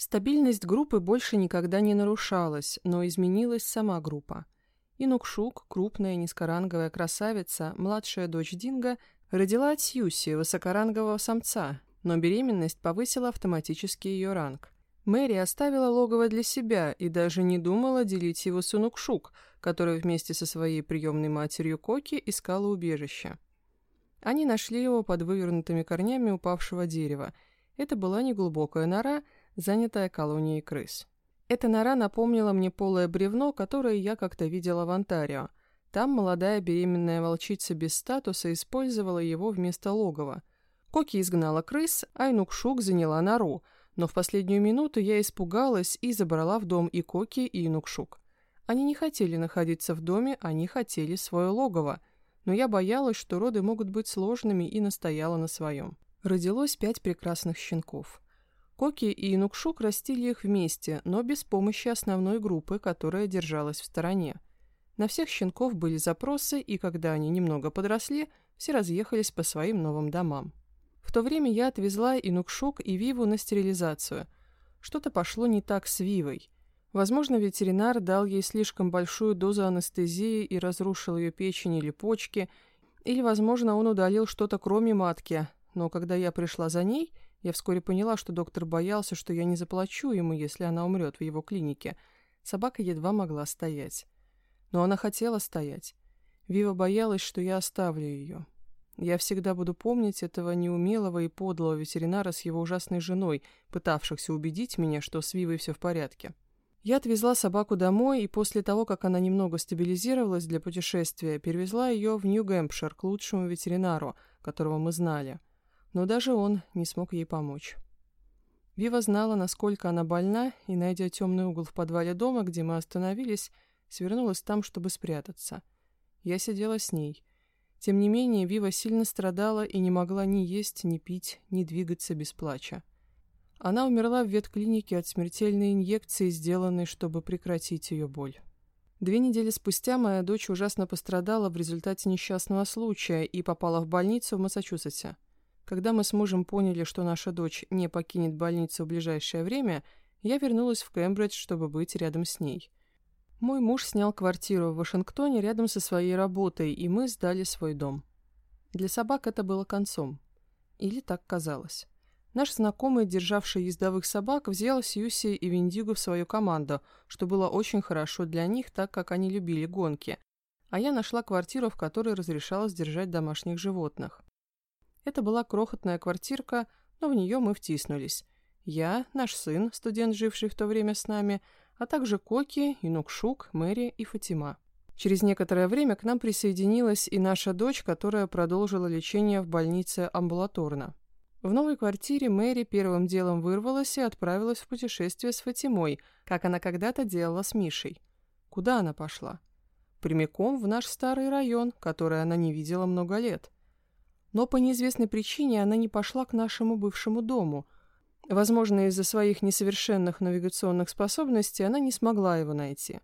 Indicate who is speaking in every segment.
Speaker 1: Стабильность группы больше никогда не нарушалась, но изменилась сама группа. Инукшук, крупная низкоранговая красавица, младшая дочь Динго, родила от Сьюси, высокорангового самца, но беременность повысила автоматически ее ранг. Мэри оставила логово для себя и даже не думала делить его с Инукшук, которая вместе со своей приемной матерью Коки искала убежище. Они нашли его под вывернутыми корнями упавшего дерева. Это была неглубокая нора, занятая колонией крыс. Эта нора напомнила мне полое бревно, которое я как-то видела в Онтарио. Там молодая беременная волчица без статуса использовала его вместо логова. Коки изгнала крыс, а Инукшук заняла нору, но в последнюю минуту я испугалась и забрала в дом и Коки, и Инукшук. Они не хотели находиться в доме, они хотели свое логово, но я боялась, что роды могут быть сложными и настояла на своем. Родилось пять прекрасных щенков. Коки и Инукшук растили их вместе, но без помощи основной группы, которая держалась в стороне. На всех щенков были запросы, и когда они немного подросли, все разъехались по своим новым домам. В то время я отвезла Инукшук и Виву на стерилизацию. Что-то пошло не так с Вивой. Возможно, ветеринар дал ей слишком большую дозу анестезии и разрушил ее печень или почки, или, возможно, он удалил что-то кроме матки, но когда я пришла за ней – я вскоре поняла, что доктор боялся, что я не заплачу ему, если она умрет в его клинике. Собака едва могла стоять. Но она хотела стоять. Вива боялась, что я оставлю ее. Я всегда буду помнить этого неумелого и подлого ветеринара с его ужасной женой, пытавшихся убедить меня, что с Вивой все в порядке. Я отвезла собаку домой, и после того, как она немного стабилизировалась для путешествия, перевезла ее в Нью-Гэмпшир к лучшему ветеринару, которого мы знали – но даже он не смог ей помочь. Вива знала, насколько она больна, и, найдя темный угол в подвале дома, где мы остановились, свернулась там, чтобы спрятаться. Я сидела с ней. Тем не менее, Вива сильно страдала и не могла ни есть, ни пить, ни двигаться без плача. Она умерла в ветклинике от смертельной инъекции, сделанной, чтобы прекратить ее боль. Две недели спустя моя дочь ужасно пострадала в результате несчастного случая и попала в больницу в Массачусетсе. Когда мы с мужем поняли, что наша дочь не покинет больницу в ближайшее время, я вернулась в Кембридж, чтобы быть рядом с ней. Мой муж снял квартиру в Вашингтоне рядом со своей работой, и мы сдали свой дом. Для собак это было концом. Или так казалось. Наш знакомый, державший ездовых собак, взял Сьюси и Виндигу в свою команду, что было очень хорошо для них, так как они любили гонки. А я нашла квартиру, в которой разрешалось держать домашних животных. Это была крохотная квартирка, но в нее мы втиснулись. Я, наш сын, студент, живший в то время с нами, а также Коки, Инукшук, Мэри и Фатима. Через некоторое время к нам присоединилась и наша дочь, которая продолжила лечение в больнице амбулаторно. В новой квартире Мэри первым делом вырвалась и отправилась в путешествие с Фатимой, как она когда-то делала с Мишей. Куда она пошла? Прямиком в наш старый район, который она не видела много лет. Но по неизвестной причине она не пошла к нашему бывшему дому. Возможно, из-за своих несовершенных навигационных способностей она не смогла его найти.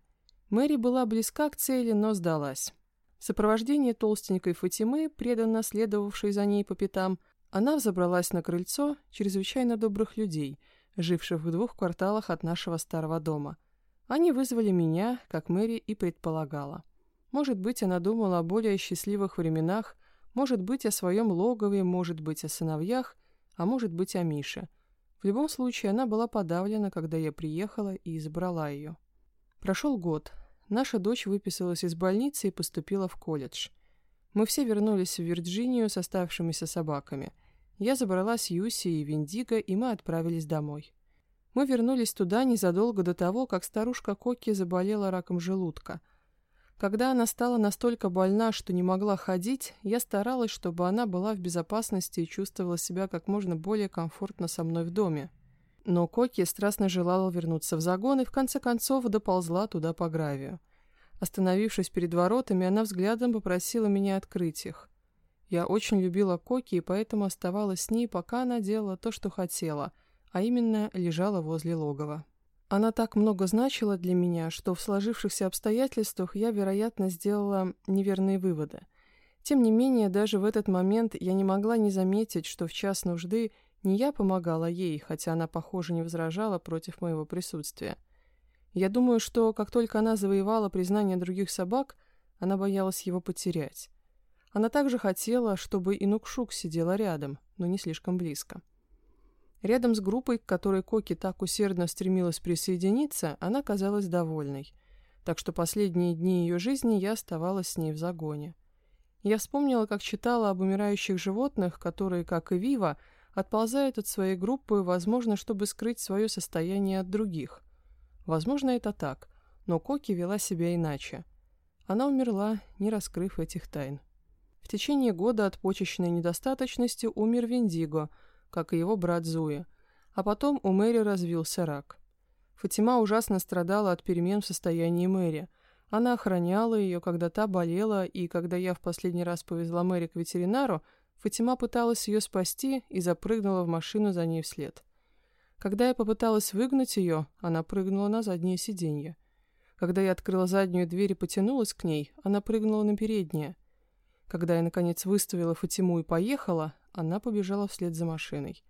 Speaker 1: Мэри была близка к цели, но сдалась. В сопровождении толстенькой Фатимы, преданно следовавшей за ней по пятам, она взобралась на крыльцо чрезвычайно добрых людей, живших в двух кварталах от нашего старого дома. Они вызвали меня, как Мэри и предполагала. Может быть, она думала о более счастливых временах, может быть, о своем логове, может быть, о сыновьях, а может быть, о Мише. В любом случае, она была подавлена, когда я приехала и избрала ее. Прошел год. Наша дочь выписалась из больницы и поступила в колледж. Мы все вернулись в Вирджинию с оставшимися собаками. Я забрала Сьюси и Виндиго, и мы отправились домой. Мы вернулись туда незадолго до того, как старушка Коки заболела раком желудка – когда она стала настолько больна, что не могла ходить, я старалась, чтобы она была в безопасности и чувствовала себя как можно более комфортно со мной в доме. Но Коки страстно желала вернуться в загон и в конце концов доползла туда по гравию. Остановившись перед воротами, она взглядом попросила меня открыть их. Я очень любила Коки и поэтому оставалась с ней, пока она делала то, что хотела, а именно лежала возле логова. Она так много значила для меня, что в сложившихся обстоятельствах я, вероятно, сделала неверные выводы. Тем не менее, даже в этот момент я не могла не заметить, что в час нужды Не я помогала ей, хотя она, похоже, не возражала против моего присутствия. Я думаю, что как только она завоевала признание других собак, она боялась его потерять. Она также хотела, чтобы и Нукшук сидела рядом, но не слишком близко. Рядом с группой, к которой Коки так усердно стремилась присоединиться, она казалась довольной. Так что последние дни ее жизни я оставалась с ней в загоне. Я вспомнила, как читала об умирающих животных, которые, как и Вива, отползают от своей группы, возможно, чтобы скрыть свое состояние от других. Возможно, это так, но Коки вела себя иначе. Она умерла, не раскрыв этих тайн. В течение года от почечной недостаточности умер Виндиго, как и его брат Зуя, а потом у Мэри развился рак. Фатима ужасно страдала от перемен в состоянии Мэри. Она охраняла ее, когда та болела, и когда я в последний раз повезла Мэри к ветеринару, Фатима пыталась ее спасти и запрыгнула в машину за ней вслед. Когда я попыталась выгнать ее, она прыгнула на заднее сиденье. Когда я открыла заднюю дверь и потянулась к ней, она прыгнула на переднее. Когда я, наконец, выставила Фатиму и поехала, она побежала вслед за машиной.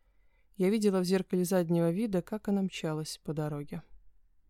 Speaker 1: Я видела в зеркале заднего вида, как она мчалась по дороге.